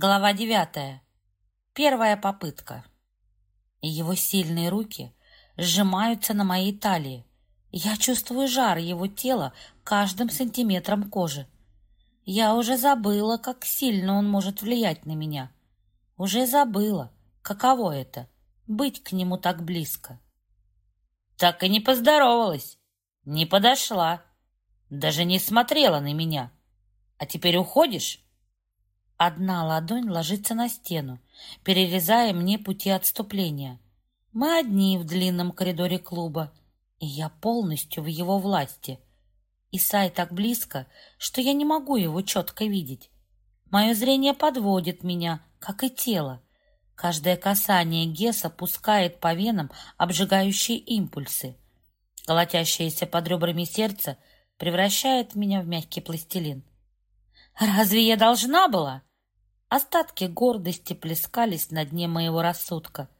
Глава девятая. Первая попытка. Его сильные руки сжимаются на моей талии. Я чувствую жар его тела каждым сантиметром кожи. Я уже забыла, как сильно он может влиять на меня. Уже забыла, каково это — быть к нему так близко. Так и не поздоровалась, не подошла, даже не смотрела на меня. А теперь уходишь? Одна ладонь ложится на стену, перерезая мне пути отступления. Мы одни в длинном коридоре клуба, и я полностью в его власти. Исай так близко, что я не могу его четко видеть. Мое зрение подводит меня, как и тело. Каждое касание Геса пускает по венам обжигающие импульсы. Колотящееся под ребрами сердце превращает меня в мягкий пластилин. «Разве я должна была?» Остатки гордости плескались на дне моего рассудка.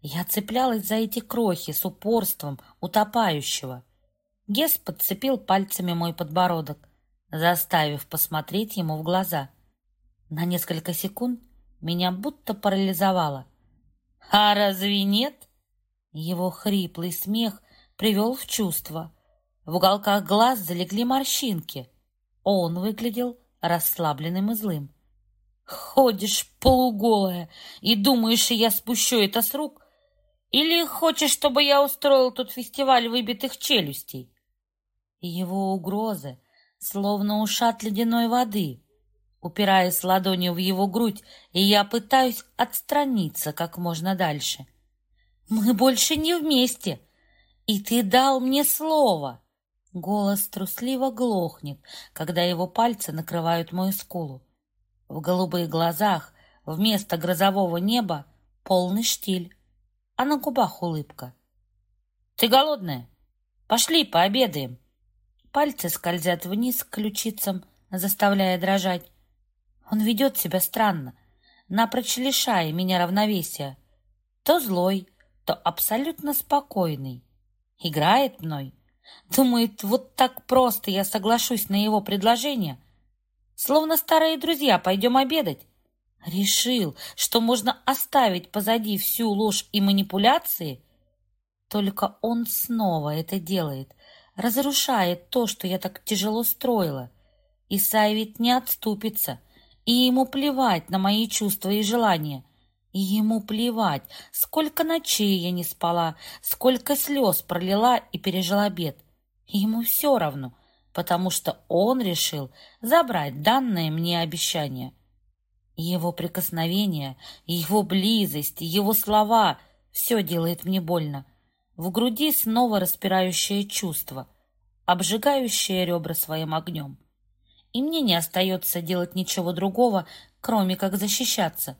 Я цеплялась за эти крохи с упорством утопающего. Гес подцепил пальцами мой подбородок, заставив посмотреть ему в глаза. На несколько секунд меня будто парализовало. «А разве нет?» Его хриплый смех привел в чувство. В уголках глаз залегли морщинки. Он выглядел расслабленным и злым. Ходишь полуголая и думаешь, я спущу это с рук? Или хочешь, чтобы я устроил тут фестиваль выбитых челюстей? Его угрозы словно ушат ледяной воды, упираясь ладонью в его грудь, и я пытаюсь отстраниться как можно дальше. Мы больше не вместе, и ты дал мне слово. Голос трусливо глохнет, когда его пальцы накрывают мою скулу. В голубых глазах вместо грозового неба полный штиль, а на губах улыбка. «Ты голодная? Пошли, пообедаем!» Пальцы скользят вниз к ключицам, заставляя дрожать. Он ведет себя странно, напрочь лишая меня равновесия. То злой, то абсолютно спокойный. Играет мной. Думает, вот так просто я соглашусь на его предложение — Словно старые друзья, пойдем обедать. Решил, что можно оставить позади всю ложь и манипуляции. Только он снова это делает, разрушает то, что я так тяжело строила. Исай ведь не отступится, и ему плевать на мои чувства и желания. И ему плевать, сколько ночей я не спала, сколько слез пролила и пережила обед. Ему все равно, потому что он решил забрать данное мне обещание. Его прикосновение, его близость, его слова — все делает мне больно. В груди снова распирающее чувство, обжигающее ребра своим огнем. И мне не остается делать ничего другого, кроме как защищаться.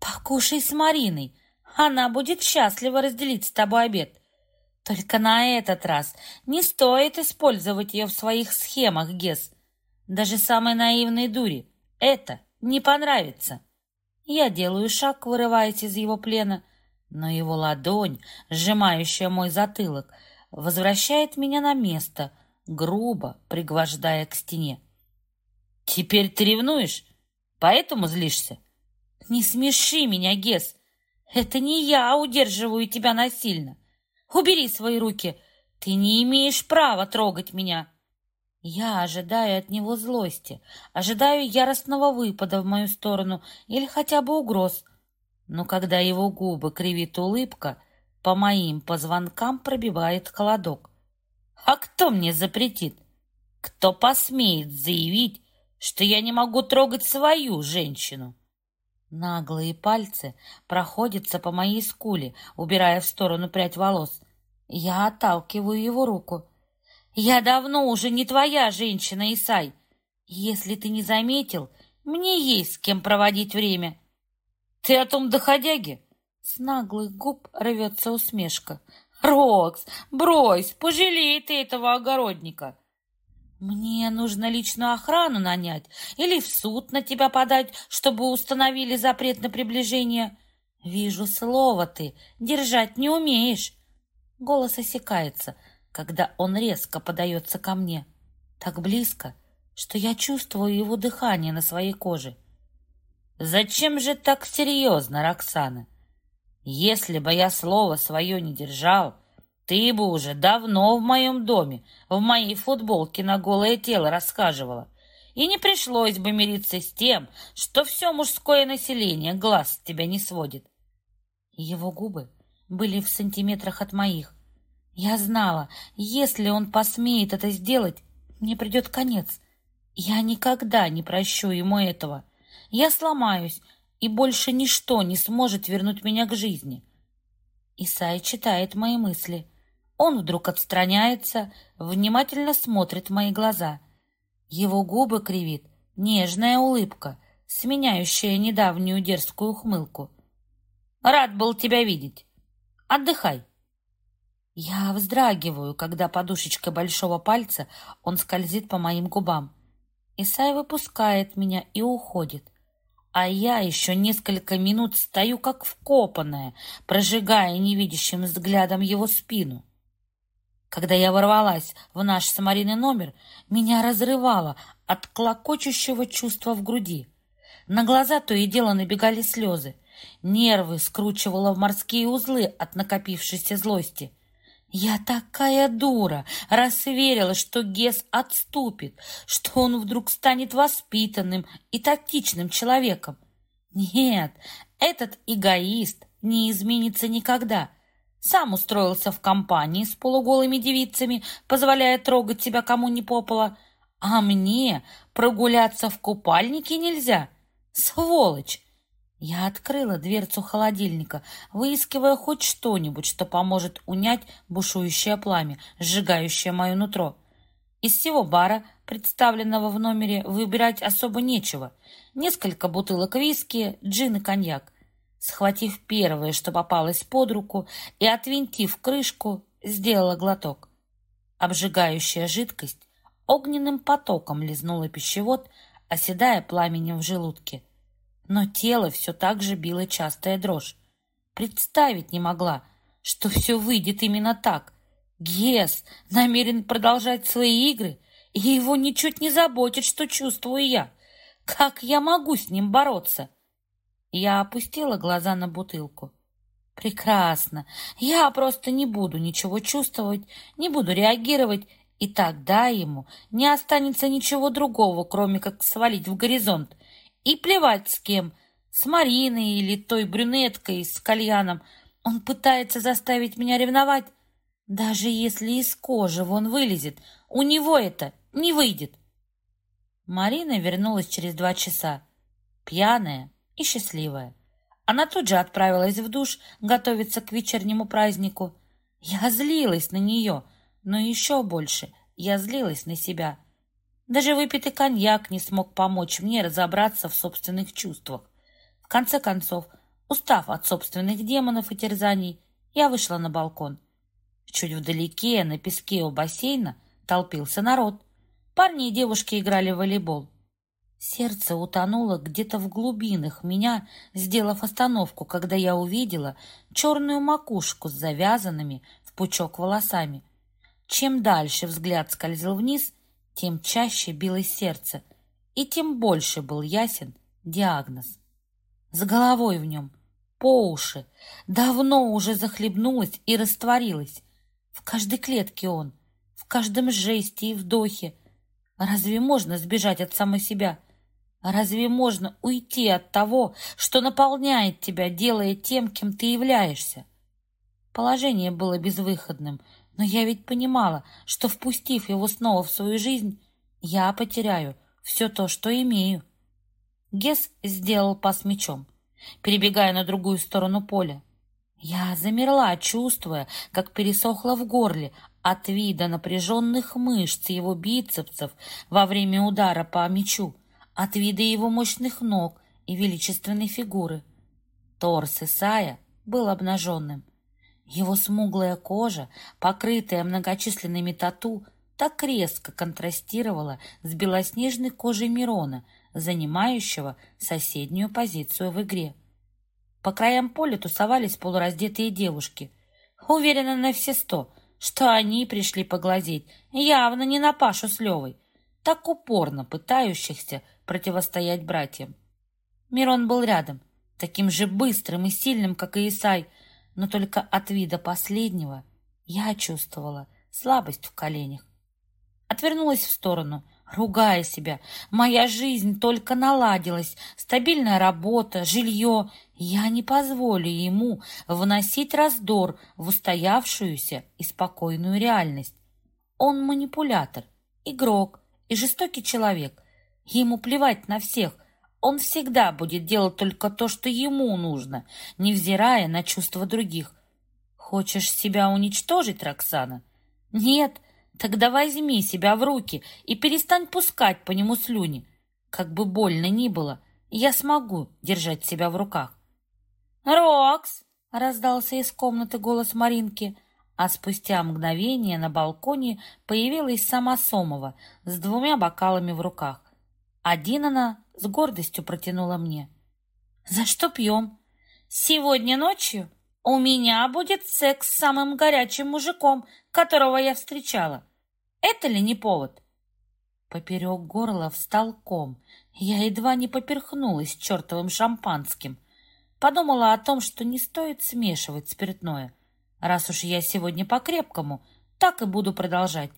«Покушай с Мариной, она будет счастлива разделить с тобой обед», только на этот раз не стоит использовать ее в своих схемах, Гес. Даже самой наивной дури это не понравится. Я делаю шаг, вырываясь из его плена, но его ладонь, сжимающая мой затылок, возвращает меня на место, грубо пригвождая к стене. «Теперь ты ревнуешь? Поэтому злишься?» «Не смеши меня, Гес! Это не я удерживаю тебя насильно!» Убери свои руки! Ты не имеешь права трогать меня!» Я ожидаю от него злости, ожидаю яростного выпада в мою сторону или хотя бы угроз. Но когда его губы кривит улыбка, по моим позвонкам пробивает холодок. А кто мне запретит? Кто посмеет заявить, что я не могу трогать свою женщину? Наглые пальцы проходятся по моей скуле, убирая в сторону прядь волос. Я отталкиваю его руку. «Я давно уже не твоя женщина, Исай. Если ты не заметил, мне есть с кем проводить время». «Ты о том доходяге?» С наглых губ рвется усмешка. «Рокс, брось, пожалей ты этого огородника!» «Мне нужно личную охрану нанять или в суд на тебя подать, чтобы установили запрет на приближение. Вижу, слово ты держать не умеешь. Голос осекается, когда он резко подается ко мне. Так близко, что я чувствую его дыхание на своей коже. Зачем же так серьезно, Роксана? Если бы я слово свое не держал, ты бы уже давно в моем доме, в моей футболке на голое тело рассказывала. И не пришлось бы мириться с тем, что все мужское население глаз с тебя не сводит. Его губы были в сантиметрах от моих. Я знала, если он посмеет это сделать, мне придет конец. Я никогда не прощу ему этого. Я сломаюсь, и больше ничто не сможет вернуть меня к жизни. Исай читает мои мысли. Он вдруг отстраняется, внимательно смотрит в мои глаза. Его губы кривит нежная улыбка, сменяющая недавнюю дерзкую ухмылку. «Рад был тебя видеть. Отдыхай». Я вздрагиваю, когда подушечкой большого пальца он скользит по моим губам. Исай выпускает меня и уходит. А я еще несколько минут стою как вкопанная, прожигая невидящим взглядом его спину. Когда я ворвалась в наш самарийный номер, меня разрывало от клокочущего чувства в груди. На глаза то и дело набегали слезы. Нервы скручивало в морские узлы от накопившейся злости — я такая дура, раз верила, что Гес отступит, что он вдруг станет воспитанным и тактичным человеком. Нет, этот эгоист не изменится никогда. Сам устроился в компании с полуголыми девицами, позволяя трогать себя кому ни попало. А мне прогуляться в купальнике нельзя. Сволочь! Я открыла дверцу холодильника, выискивая хоть что-нибудь, что поможет унять бушующее пламя, сжигающее мое нутро. Из всего бара, представленного в номере, выбирать особо нечего. Несколько бутылок виски, джин и коньяк. Схватив первое, что попалось под руку, и отвинтив крышку, сделала глоток. Обжигающая жидкость огненным потоком лизнула пищевод, оседая пламенем в желудке но тело все так же било частая дрожь. Представить не могла, что все выйдет именно так. Гес намерен продолжать свои игры, и его ничуть не заботит, что чувствую я. Как я могу с ним бороться? Я опустила глаза на бутылку. Прекрасно. Я просто не буду ничего чувствовать, не буду реагировать, и тогда ему не останется ничего другого, кроме как свалить в горизонт и плевать с кем, с Мариной или той брюнеткой с кальяном. Он пытается заставить меня ревновать. Даже если из кожи вон вылезет, у него это не выйдет. Марина вернулась через два часа, пьяная и счастливая. Она тут же отправилась в душ готовиться к вечернему празднику. Я злилась на нее, но еще больше я злилась на себя. Даже выпитый коньяк не смог помочь мне разобраться в собственных чувствах. В конце концов, устав от собственных демонов и терзаний, я вышла на балкон. Чуть вдалеке, на песке у бассейна, толпился народ. Парни и девушки играли в волейбол. Сердце утонуло где-то в глубинах меня, сделав остановку, когда я увидела черную макушку с завязанными в пучок волосами. Чем дальше взгляд скользил вниз, тем чаще билось сердце, и тем больше был ясен диагноз. С головой в нем, по уши, давно уже захлебнулась и растворилась. В каждой клетке он, в каждом жесте и вдохе. Разве можно сбежать от самой себя? Разве можно уйти от того, что наполняет тебя, делая тем, кем ты являешься? Положение было безвыходным, но я ведь понимала, что, впустив его снова в свою жизнь, я потеряю все то, что имею. Гес сделал пас мечом, перебегая на другую сторону поля. Я замерла, чувствуя, как пересохло в горле от вида напряженных мышц его бицепсов во время удара по мечу, от вида его мощных ног и величественной фигуры. Торс Исая был обнаженным. Его смуглая кожа, покрытая многочисленными тату, так резко контрастировала с белоснежной кожей Мирона, занимающего соседнюю позицию в игре. По краям поля тусовались полураздетые девушки. Уверена на все сто, что они пришли поглазеть, явно не на Пашу с Левой, так упорно пытающихся противостоять братьям. Мирон был рядом, таким же быстрым и сильным, как и Исай, но только от вида последнего я чувствовала слабость в коленях. Отвернулась в сторону, ругая себя. Моя жизнь только наладилась, стабильная работа, жилье. Я не позволю ему вносить раздор в устоявшуюся и спокойную реальность. Он манипулятор, игрок и жестокий человек. Ему плевать на всех. Он всегда будет делать только то, что ему нужно, невзирая на чувства других. Хочешь себя уничтожить, Роксана? Нет, Тогда возьми себя в руки и перестань пускать по нему слюни. Как бы больно ни было, я смогу держать себя в руках. «Рокс!» — раздался из комнаты голос Маринки, а спустя мгновение на балконе появилась сама Сомова с двумя бокалами в руках. Один она с гордостью протянула мне. «За что пьем?» «Сегодня ночью у меня будет секс с самым горячим мужиком, которого я встречала. Это ли не повод? Поперек горла встал ком. Я едва не поперхнулась чертовым шампанским. Подумала о том, что не стоит смешивать спиртное. Раз уж я сегодня по-крепкому, так и буду продолжать.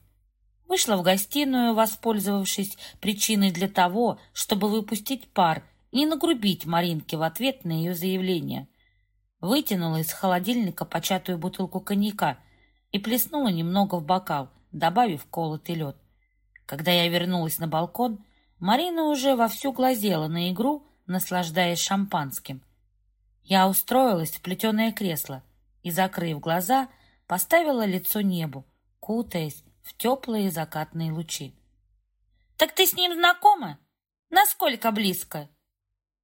Вышла в гостиную, воспользовавшись причиной для того, чтобы выпустить пар и нагрубить Маринке в ответ на ее заявление. Вытянула из холодильника початую бутылку коньяка и плеснула немного в бокал, добавив колотый лед. Когда я вернулась на балкон, Марина уже вовсю глазела на игру, наслаждаясь шампанским. Я устроилась в плетеное кресло и, закрыв глаза, поставила лицо небу, кутаясь в теплые закатные лучи. «Так ты с ним знакома? Насколько близко?»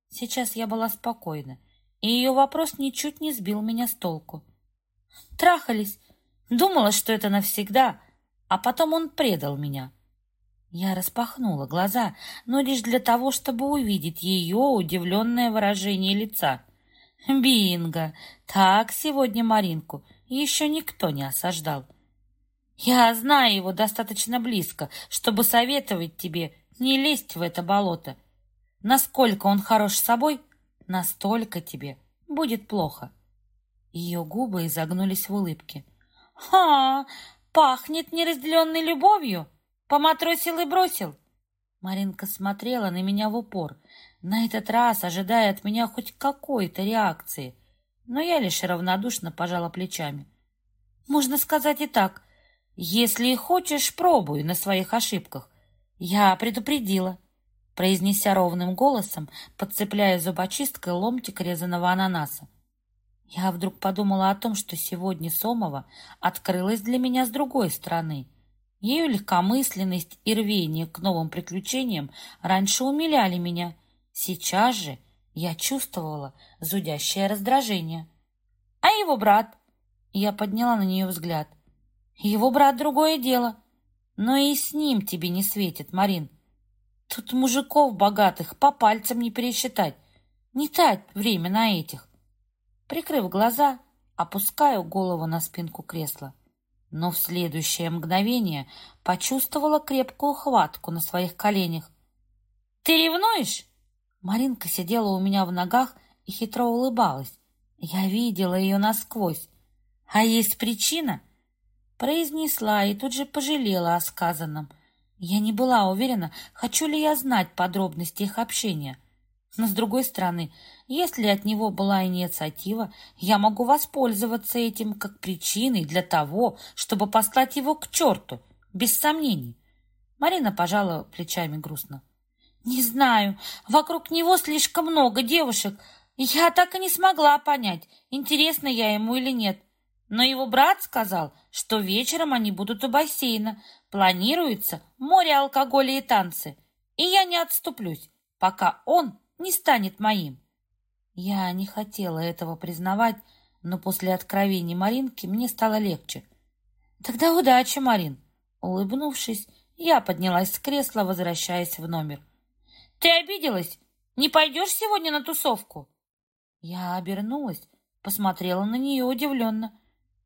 Сейчас я была спокойна, и ее вопрос ничуть не сбил меня с толку. «Трахались. Думала, что это навсегда, а потом он предал меня. Я распахнула глаза, но лишь для того, чтобы увидеть ее удивленное выражение лица. Бинго! Так сегодня Маринку еще никто не осаждал. Я знаю его достаточно близко, чтобы советовать тебе не лезть в это болото. Насколько он хорош собой, настолько тебе будет плохо. Ее губы изогнулись в улыбке. «Ха! Пахнет неразделенной любовью. Поматросил и бросил. Маринка смотрела на меня в упор, на этот раз ожидая от меня хоть какой-то реакции. Но я лишь равнодушно пожала плечами. Можно сказать и так. Если хочешь, пробуй на своих ошибках. Я предупредила. Произнеся ровным голосом, подцепляя зубочисткой ломтик резаного ананаса. Я вдруг подумала о том, что сегодня Сомова открылась для меня с другой стороны. Ее легкомысленность и рвение к новым приключениям раньше умиляли меня. Сейчас же я чувствовала зудящее раздражение. «А его брат?» Я подняла на нее взгляд. «Его брат другое дело. Но и с ним тебе не светит, Марин. Тут мужиков богатых по пальцам не пересчитать. Не тать время на этих. Прикрыв глаза, опускаю голову на спинку кресла. Но в следующее мгновение почувствовала крепкую хватку на своих коленях. «Ты ревнуешь?» Маринка сидела у меня в ногах и хитро улыбалась. Я видела ее насквозь. «А есть причина?» Произнесла и тут же пожалела о сказанном. Я не была уверена, хочу ли я знать подробности их общения. Но, с другой стороны, если от него была инициатива, я могу воспользоваться этим как причиной для того, чтобы послать его к черту, без сомнений. Марина пожала плечами грустно. «Не знаю, вокруг него слишком много девушек. Я так и не смогла понять, интересно я ему или нет. Но его брат сказал, что вечером они будут у бассейна. Планируется море алкоголя и танцы. И я не отступлюсь, пока он не станет моим. Я не хотела этого признавать, но после откровений Маринки мне стало легче. «Тогда удачи, Марин!» Улыбнувшись, я поднялась с кресла, возвращаясь в номер. «Ты обиделась? Не пойдешь сегодня на тусовку?» Я обернулась, посмотрела на нее удивленно.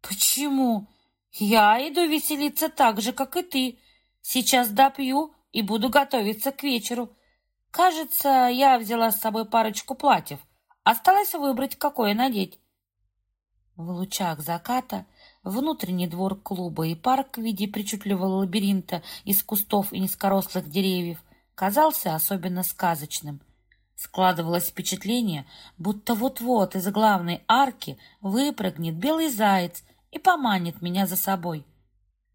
«Почему? Я иду веселиться так же, как и ты. Сейчас допью и буду готовиться к вечеру. Кажется, я взяла с собой парочку платьев. Осталось выбрать, какое надеть. В лучах заката внутренний двор клуба и парк в виде причудливого лабиринта из кустов и низкорослых деревьев казался особенно сказочным. Складывалось впечатление, будто вот-вот из главной арки выпрыгнет белый заяц и поманит меня за собой.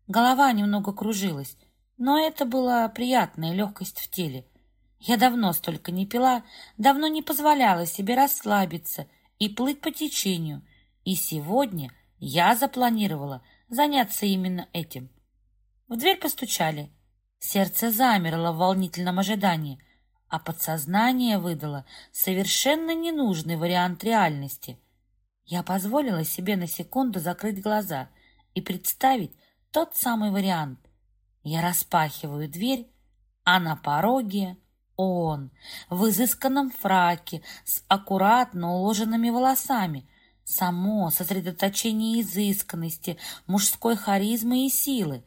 Голова немного кружилась, но это была приятная легкость в теле. Я давно столько не пила, давно не позволяла себе расслабиться и плыть по течению, и сегодня я запланировала заняться именно этим. В дверь постучали. Сердце замерло в волнительном ожидании, а подсознание выдало совершенно ненужный вариант реальности. Я позволила себе на секунду закрыть глаза и представить тот самый вариант. Я распахиваю дверь, а на пороге он в изысканном фраке с аккуратно уложенными волосами. Само сосредоточение изысканности, мужской харизмы и силы.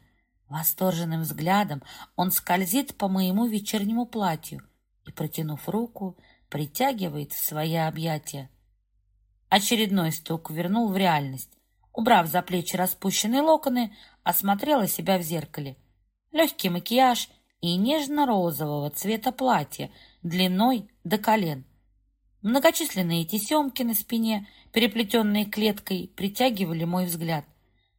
Восторженным взглядом он скользит по моему вечернему платью и, протянув руку, притягивает в свои объятия. Очередной стук вернул в реальность. Убрав за плечи распущенные локоны, осмотрела себя в зеркале. Легкий макияж — и нежно-розового цвета платья длиной до колен. Многочисленные тесемки на спине, переплетенные клеткой, притягивали мой взгляд,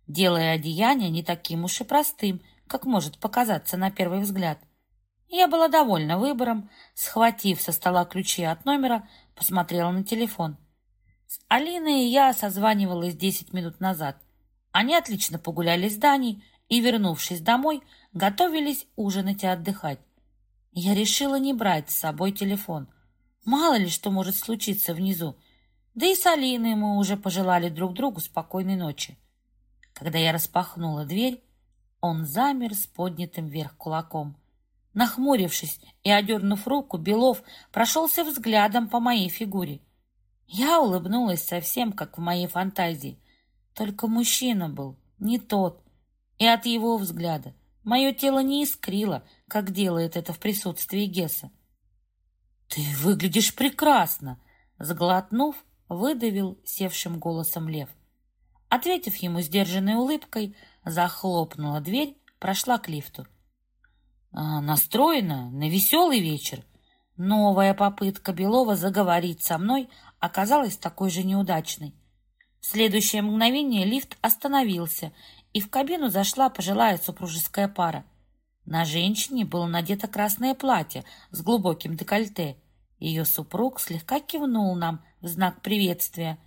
делая одеяние не таким уж и простым, как может показаться на первый взгляд. Я была довольна выбором, схватив со стола ключи от номера, посмотрела на телефон. С Алиной я созванивалась десять минут назад. Они отлично погуляли с Даней и, вернувшись домой, готовились ужинать и отдыхать. Я решила не брать с собой телефон. Мало ли что может случиться внизу. Да и с Алиной мы уже пожелали друг другу спокойной ночи. Когда я распахнула дверь, он замер с поднятым вверх кулаком. Нахмурившись и одернув руку, Белов прошелся взглядом по моей фигуре. Я улыбнулась совсем, как в моей фантазии. Только мужчина был не тот. И от его взгляда Мое тело не искрило, как делает это в присутствии Гесса. «Ты выглядишь прекрасно!» Сглотнув, выдавил севшим голосом лев. Ответив ему сдержанной улыбкой, захлопнула дверь, прошла к лифту. А, настроена на веселый вечер. Новая попытка Белова заговорить со мной оказалась такой же неудачной. В следующее мгновение лифт остановился, и в кабину зашла пожилая супружеская пара. На женщине было надето красное платье с глубоким декольте. Ее супруг слегка кивнул нам в знак приветствия.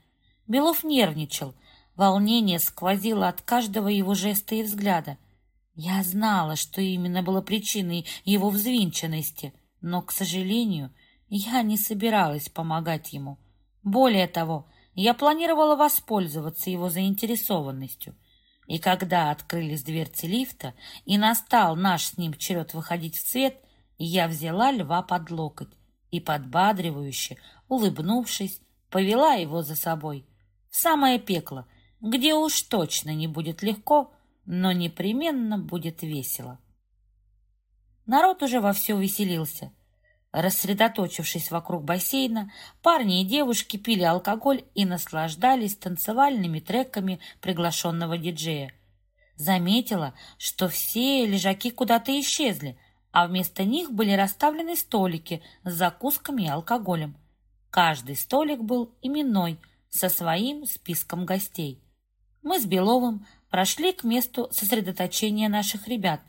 Белов нервничал. Волнение сквозило от каждого его жеста и взгляда. Я знала, что именно было причиной его взвинченности, но, к сожалению, я не собиралась помогать ему. Более того, я планировала воспользоваться его заинтересованностью — и когда открылись дверцы лифта, и настал наш с ним черед выходить в свет, я взяла льва под локоть и, подбадривающе, улыбнувшись, повела его за собой в самое пекло, где уж точно не будет легко, но непременно будет весело. Народ уже вовсю веселился. Рассредоточившись вокруг бассейна, парни и девушки пили алкоголь и наслаждались танцевальными треками приглашенного диджея. Заметила, что все лежаки куда-то исчезли, а вместо них были расставлены столики с закусками и алкоголем. Каждый столик был именной, со своим списком гостей. Мы с Беловым прошли к месту сосредоточения наших ребят,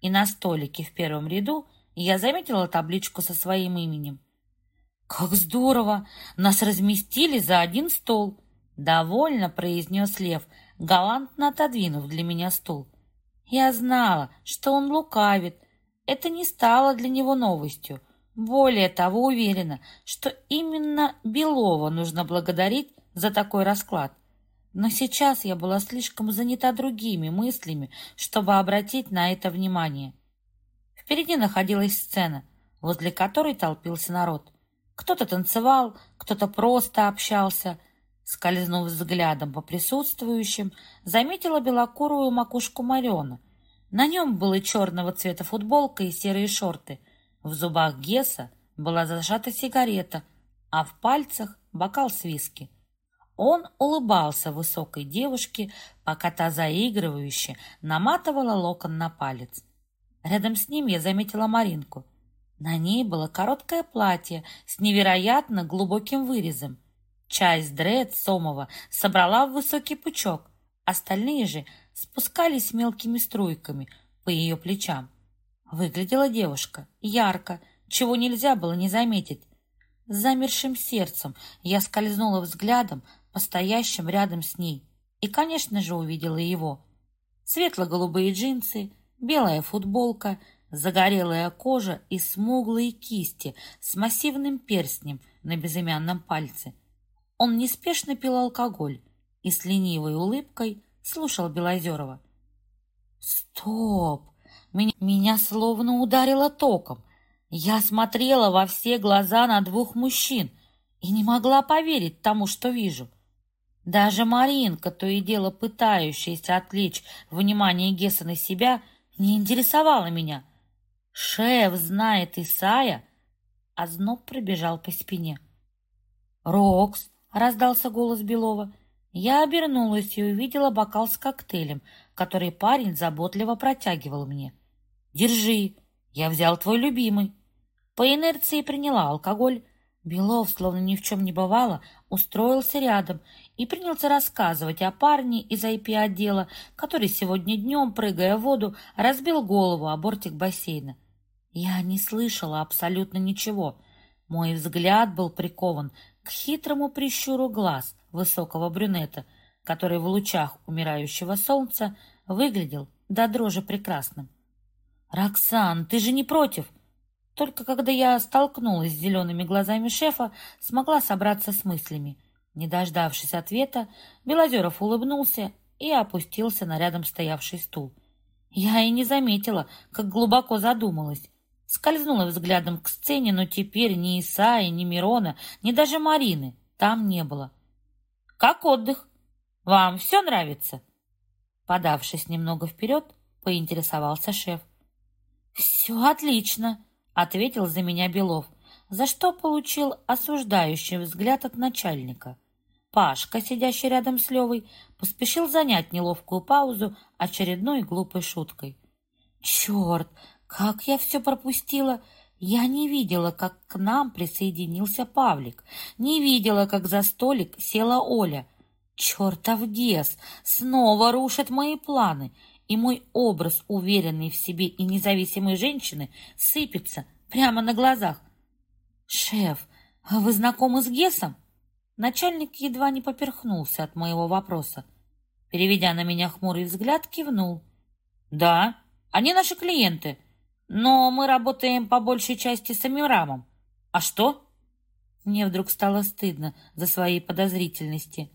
и на столике в первом ряду я заметила табличку со своим именем. «Как здорово! Нас разместили за один стол!» Довольно произнес Лев, галантно отодвинув для меня стул. Я знала, что он лукавит. Это не стало для него новостью. Более того, уверена, что именно Белова нужно благодарить за такой расклад. Но сейчас я была слишком занята другими мыслями, чтобы обратить на это внимание. Впереди находилась сцена, возле которой толпился народ. Кто-то танцевал, кто-то просто общался. Скользнув взглядом по присутствующим, заметила белокурую макушку Мариона. На нем была черного цвета футболка и серые шорты. В зубах Геса была зажата сигарета, а в пальцах бокал с виски. Он улыбался высокой девушке, пока та заигрывающе наматывала локон на палец. Рядом с ним я заметила Маринку. На ней было короткое платье с невероятно глубоким вырезом. Часть дред Сомова собрала в высокий пучок, остальные же спускались мелкими струйками по ее плечам. Выглядела девушка ярко, чего нельзя было не заметить. С замершим сердцем я скользнула взглядом стоящим рядом с ней и, конечно же, увидела его. Светло-голубые джинсы, белая футболка, загорелая кожа и смуглые кисти с массивным перстнем на безымянном пальце. Он неспешно пил алкоголь и с ленивой улыбкой слушал Белозерова. «Стоп! Меня, меня словно ударило током. Я смотрела во все глаза на двух мужчин и не могла поверить тому, что вижу. Даже Маринка, то и дело пытающаяся отвлечь внимание Гесса на себя, не интересовала меня. Шеф знает Исая, а зноб пробежал по спине. «Рокс!» — раздался голос Белова. Я обернулась и увидела бокал с коктейлем, который парень заботливо протягивал мне. «Держи, я взял твой любимый». По инерции приняла алкоголь. Белов, словно ни в чем не бывало, устроился рядом и принялся рассказывать о парне из IP-отдела, который сегодня днем, прыгая в воду, разбил голову о бортик бассейна. Я не слышала абсолютно ничего. Мой взгляд был прикован к хитрому прищуру глаз высокого брюнета, который в лучах умирающего солнца выглядел до дрожи прекрасным. «Роксан, ты же не против?» Только когда я столкнулась с зелеными глазами шефа, смогла собраться с мыслями. Не дождавшись ответа, Белозеров улыбнулся и опустился на рядом стоявший стул. Я и не заметила, как глубоко задумалась. Скользнула взглядом к сцене, но теперь ни Исаи, ни Мирона, ни даже Марины там не было. «Как отдых? Вам все нравится?» Подавшись немного вперед, поинтересовался шеф. «Все отлично», — ответил за меня Белов, за что получил осуждающий взгляд от начальника. Пашка, сидящий рядом с Левой, поспешил занять неловкую паузу очередной глупой шуткой. «Черт, как я все пропустила!» Я не видела, как к нам присоединился Павлик, не видела, как за столик села Оля. Чертов Гес снова рушит мои планы, и мой образ уверенной в себе и независимой женщины сыпется прямо на глазах. «Шеф, а вы знакомы с Гесом?» Начальник едва не поперхнулся от моего вопроса. Переведя на меня хмурый взгляд, кивнул. «Да, они наши клиенты, но мы работаем по большей части с Амирамом. А что?» Мне вдруг стало стыдно за свои подозрительности.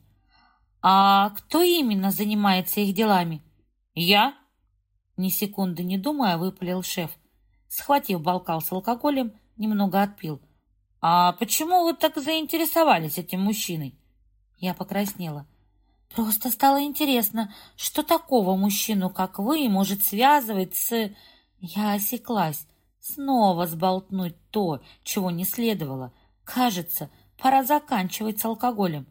«А кто именно занимается их делами?» «Я?» Ни секунды не думая, выпалил шеф. Схватив балкал с алкоголем, немного отпил. «А почему вы так заинтересовались этим мужчиной?» Я покраснела. «Просто стало интересно, что такого мужчину, как вы, может связывать с...» Я осеклась. Снова сболтнуть то, чего не следовало. Кажется, пора заканчивать с алкоголем.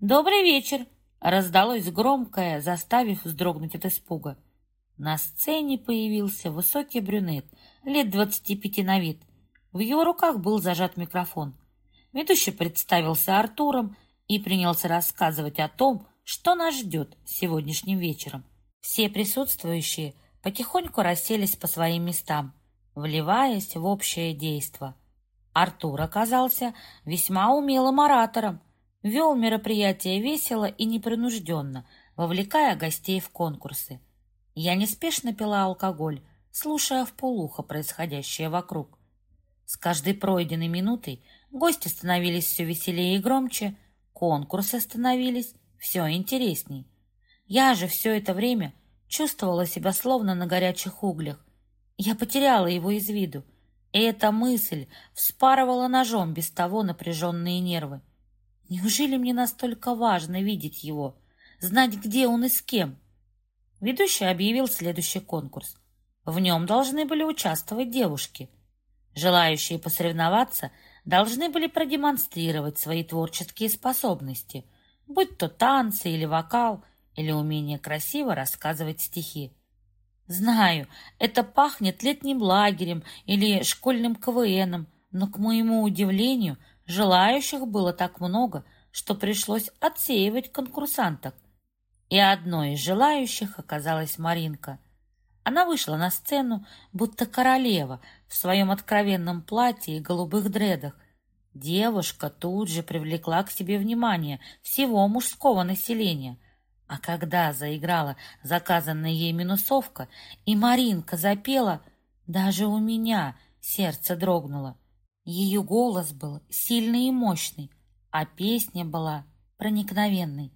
«Добрый вечер!» Раздалось громкое, заставив вздрогнуть от испуга. На сцене появился высокий брюнет, лет двадцати пяти на вид. В его руках был зажат микрофон. Ведущий представился Артуром и принялся рассказывать о том, что нас ждет сегодняшним вечером. Все присутствующие потихоньку расселись по своим местам, вливаясь в общее действо. Артур оказался весьма умелым оратором, вел мероприятие весело и непринужденно, вовлекая гостей в конкурсы. Я неспешно пила алкоголь, слушая в полухо происходящее вокруг. С каждой пройденной минутой гости становились все веселее и громче, конкурсы становились все интересней. Я же все это время чувствовала себя словно на горячих углях. Я потеряла его из виду, и эта мысль вспарывала ножом без того напряженные нервы. Неужели мне настолько важно видеть его, знать, где он и с кем? Ведущий объявил следующий конкурс. В нем должны были участвовать девушки. Желающие посоревноваться должны были продемонстрировать свои творческие способности, будь то танцы или вокал, или умение красиво рассказывать стихи. Знаю, это пахнет летним лагерем или школьным КВНом, но, к моему удивлению, желающих было так много, что пришлось отсеивать конкурсанток. И одной из желающих оказалась Маринка. Она вышла на сцену, будто королева, в своем откровенном платье и голубых дредах. Девушка тут же привлекла к себе внимание всего мужского населения — а когда заиграла заказанная ей минусовка, и Маринка запела, даже у меня сердце дрогнуло. Ее голос был сильный и мощный, а песня была проникновенной.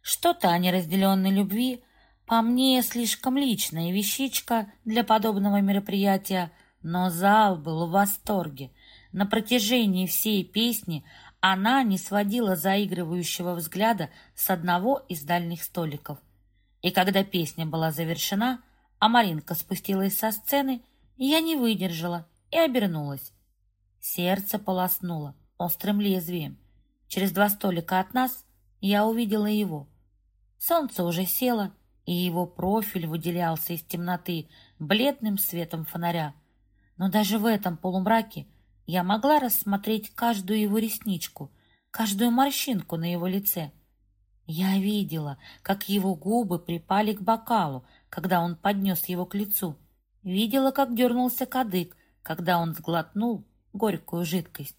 Что-то о неразделенной любви, по мне, слишком личная вещичка для подобного мероприятия, но зал был в восторге. На протяжении всей песни она не сводила заигрывающего взгляда с одного из дальних столиков. И когда песня была завершена, а Маринка спустилась со сцены, я не выдержала и обернулась. Сердце полоснуло острым лезвием. Через два столика от нас я увидела его. Солнце уже село, и его профиль выделялся из темноты бледным светом фонаря. Но даже в этом полумраке я могла рассмотреть каждую его ресничку, каждую морщинку на его лице. Я видела, как его губы припали к бокалу, когда он поднес его к лицу. Видела, как дернулся кадык, когда он сглотнул горькую жидкость.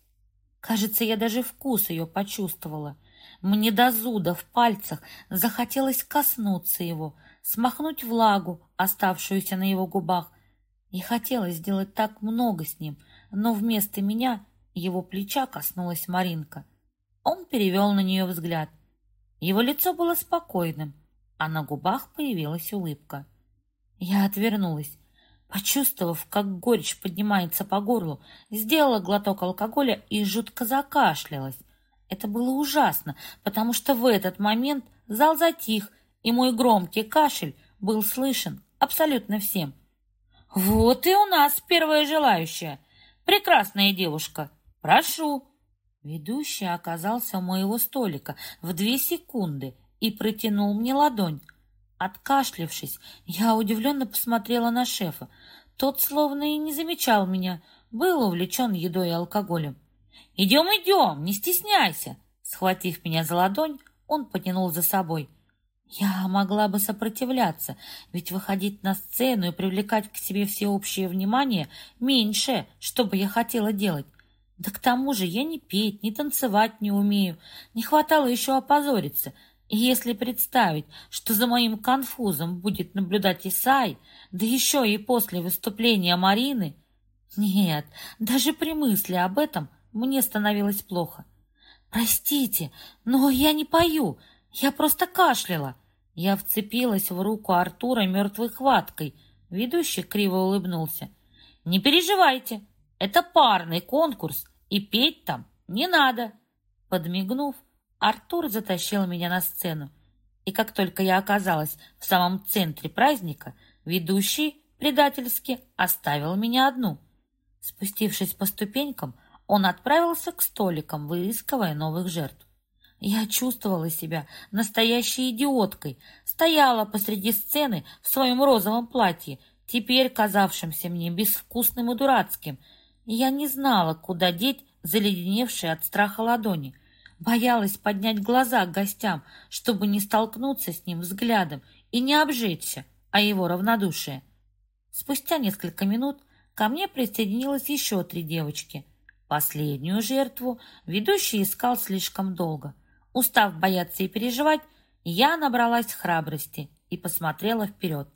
Кажется, я даже вкус ее почувствовала. Мне до зуда в пальцах захотелось коснуться его, смахнуть влагу, оставшуюся на его губах. И хотелось сделать так много с ним — но вместо меня его плеча коснулась Маринка. Он перевел на нее взгляд. Его лицо было спокойным, а на губах появилась улыбка. Я отвернулась, почувствовав, как горечь поднимается по горлу, сделала глоток алкоголя и жутко закашлялась. Это было ужасно, потому что в этот момент зал затих, и мой громкий кашель был слышен абсолютно всем. «Вот и у нас первая желающая!» Прекрасная девушка. Прошу. Ведущий оказался у моего столика в две секунды и протянул мне ладонь. Откашлившись, я удивленно посмотрела на шефа. Тот словно и не замечал меня, был увлечен едой и алкоголем. «Идем, идем, не стесняйся!» Схватив меня за ладонь, он потянул за собой. Я могла бы сопротивляться, ведь выходить на сцену и привлекать к себе всеобщее внимание меньше, что бы я хотела делать. Да к тому же я ни петь, ни танцевать не умею. Не хватало еще опозориться. И если представить, что за моим конфузом будет наблюдать Исай, да еще и после выступления Марины... Нет, даже при мысли об этом мне становилось плохо. «Простите, но я не пою», я просто кашляла. Я вцепилась в руку Артура мертвой хваткой. Ведущий криво улыбнулся. Не переживайте, это парный конкурс, и петь там не надо. Подмигнув, Артур затащил меня на сцену. И как только я оказалась в самом центре праздника, ведущий предательски оставил меня одну. Спустившись по ступенькам, он отправился к столикам, выискивая новых жертв. Я чувствовала себя настоящей идиоткой, стояла посреди сцены в своем розовом платье, теперь казавшимся мне безвкусным и дурацким. Я не знала, куда деть заледеневшие от страха ладони. Боялась поднять глаза к гостям, чтобы не столкнуться с ним взглядом и не обжечься о его равнодушие. Спустя несколько минут ко мне присоединилось еще три девочки. Последнюю жертву ведущий искал слишком долго — Устав бояться и переживать, я набралась храбрости и посмотрела вперед.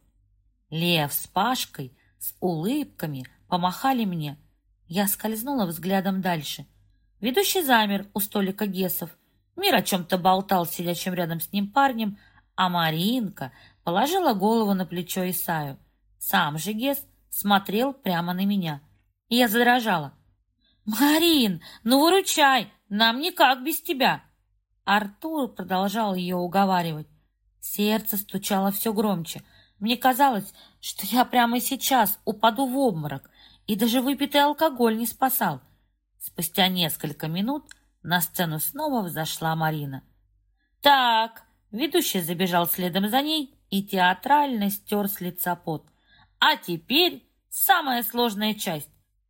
Лев с Пашкой с улыбками помахали мне. Я скользнула взглядом дальше. Ведущий замер у столика Гесов. Мир о чем-то болтал сидящим рядом с ним парнем, а Маринка положила голову на плечо Исаю. Сам же Гес смотрел прямо на меня. Я задрожала. «Марин, ну выручай! Нам никак без тебя!» Артур продолжал ее уговаривать. Сердце стучало все громче. Мне казалось, что я прямо сейчас упаду в обморок. и даже выпитый алкоголь не спасал. Спустя несколько минут на сцену снова взошла Марина. «Так!» — ведущий забежал следом за ней и театрально стер с лица пот. «А теперь самая сложная часть.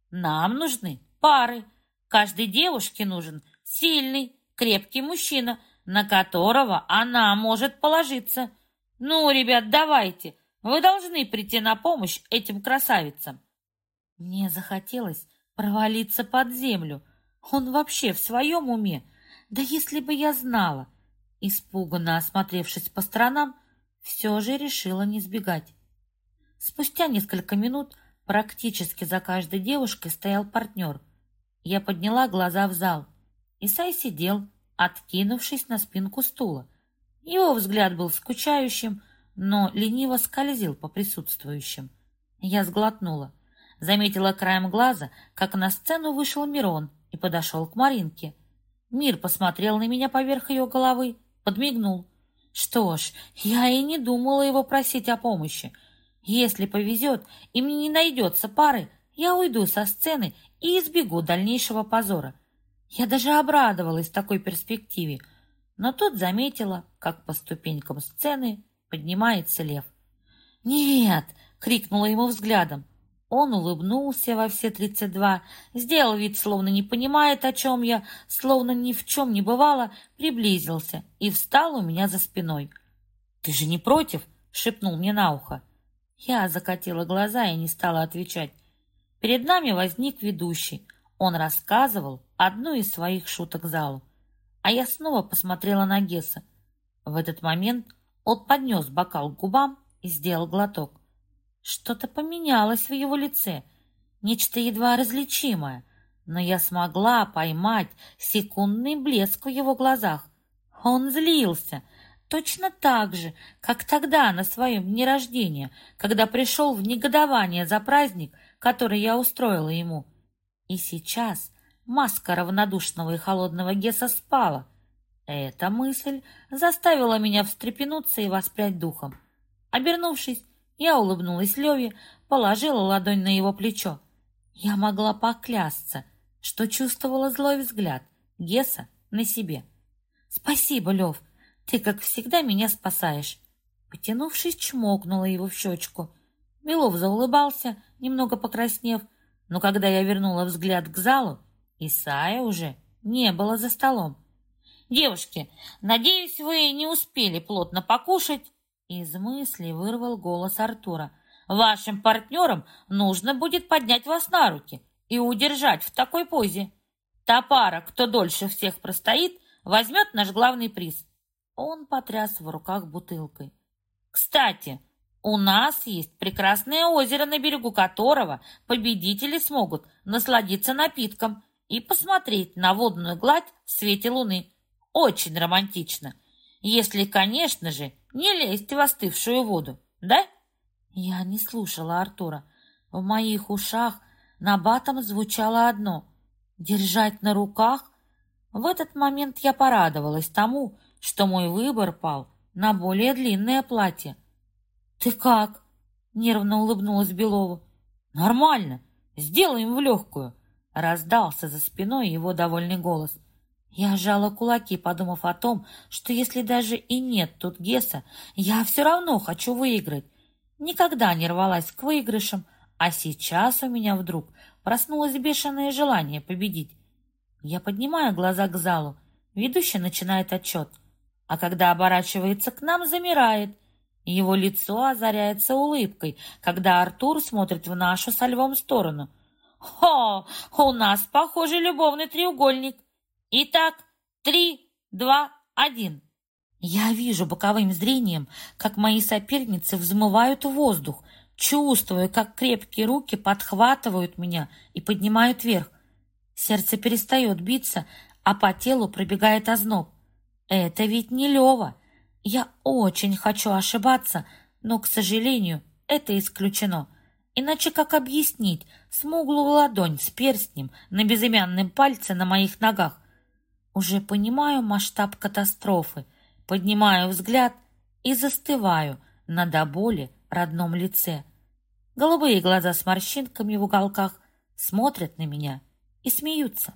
Нам нужны пары. Каждой девушке нужен сильный, крепкий мужчина, на которого она может положиться. Ну, ребят, давайте, вы должны прийти на помощь этим красавицам. Мне захотелось провалиться под землю. Он вообще в своем уме? Да если бы я знала. Испуганно осмотревшись по сторонам, все же решила не сбегать. Спустя несколько минут практически за каждой девушкой стоял партнер. Я подняла глаза в зал. Исай сидел, откинувшись на спинку стула. Его взгляд был скучающим, но лениво скользил по присутствующим. Я сглотнула. Заметила краем глаза, как на сцену вышел Мирон и подошел к Маринке. Мир посмотрел на меня поверх ее головы, подмигнул. Что ж, я и не думала его просить о помощи. Если повезет и мне не найдется пары, я уйду со сцены и избегу дальнейшего позора. Я даже обрадовалась такой перспективе, но тут заметила, как по ступенькам сцены поднимается лев. «Нет!» — крикнула ему взглядом. Он улыбнулся во все тридцать два, сделал вид, словно не понимает, о чем я, словно ни в чем не бывало, приблизился и встал у меня за спиной. «Ты же не против?» — шепнул мне на ухо. Я закатила глаза и не стала отвечать. Перед нами возник ведущий. Он рассказывал одну из своих шуток залу. А я снова посмотрела на Гесса. В этот момент он поднес бокал к губам и сделал глоток. Что-то поменялось в его лице, нечто едва различимое, но я смогла поймать секундный блеск в его глазах. Он злился, точно так же, как тогда на своем дне рождения, когда пришел в негодование за праздник, который я устроила ему. И сейчас маска равнодушного и холодного Геса спала. Эта мысль заставила меня встрепенуться и воспрять духом. Обернувшись, я улыбнулась Леве, положила ладонь на его плечо. Я могла поклясться, что чувствовала злой взгляд Геса на себе. «Спасибо, Лев, ты, как всегда, меня спасаешь». Потянувшись, чмокнула его в щечку. Белов заулыбался, немного покраснев, но когда я вернула взгляд к залу, Исая уже не было за столом. «Девушки, надеюсь, вы не успели плотно покушать из мысли вырвал голос Артура. «Вашим партнерам нужно будет поднять вас на руки и удержать в такой позе. Та пара, кто дольше всех простоит, возьмет наш главный приз». Он потряс в руках бутылкой. «Кстати, у нас есть прекрасное озеро, на берегу которого победители смогут насладиться напитком и посмотреть на водную гладь в свете луны. Очень романтично. Если, конечно же, не лезть в остывшую воду, да? Я не слушала Артура. В моих ушах на батом звучало одно — держать на руках. В этот момент я порадовалась тому, что мой выбор пал на более длинное платье. «Ты как?» — нервно улыбнулась Белова. «Нормально. Сделаем в легкую», — раздался за спиной его довольный голос. Я сжала кулаки, подумав о том, что если даже и нет тут Геса, я все равно хочу выиграть. Никогда не рвалась к выигрышам, а сейчас у меня вдруг проснулось бешеное желание победить. Я поднимаю глаза к залу, ведущий начинает отчет, а когда оборачивается к нам, замирает. Его лицо озаряется улыбкой, когда Артур смотрит в нашу со львом сторону. «О, у нас, похоже, любовный треугольник!» Итак, три, два, один. Я вижу боковым зрением, как мои соперницы взмывают в воздух, чувствую, как крепкие руки подхватывают меня и поднимают вверх. Сердце перестает биться, а по телу пробегает озноб. Это ведь не Лева. Я очень хочу ошибаться, но, к сожалению, это исключено. Иначе как объяснить смуглую ладонь с перстнем на безымянном пальце на моих ногах? Уже понимаю масштаб катастрофы, поднимаю взгляд и застываю на до боли родном лице. Голубые глаза с морщинками в уголках, смотрят на меня и смеются.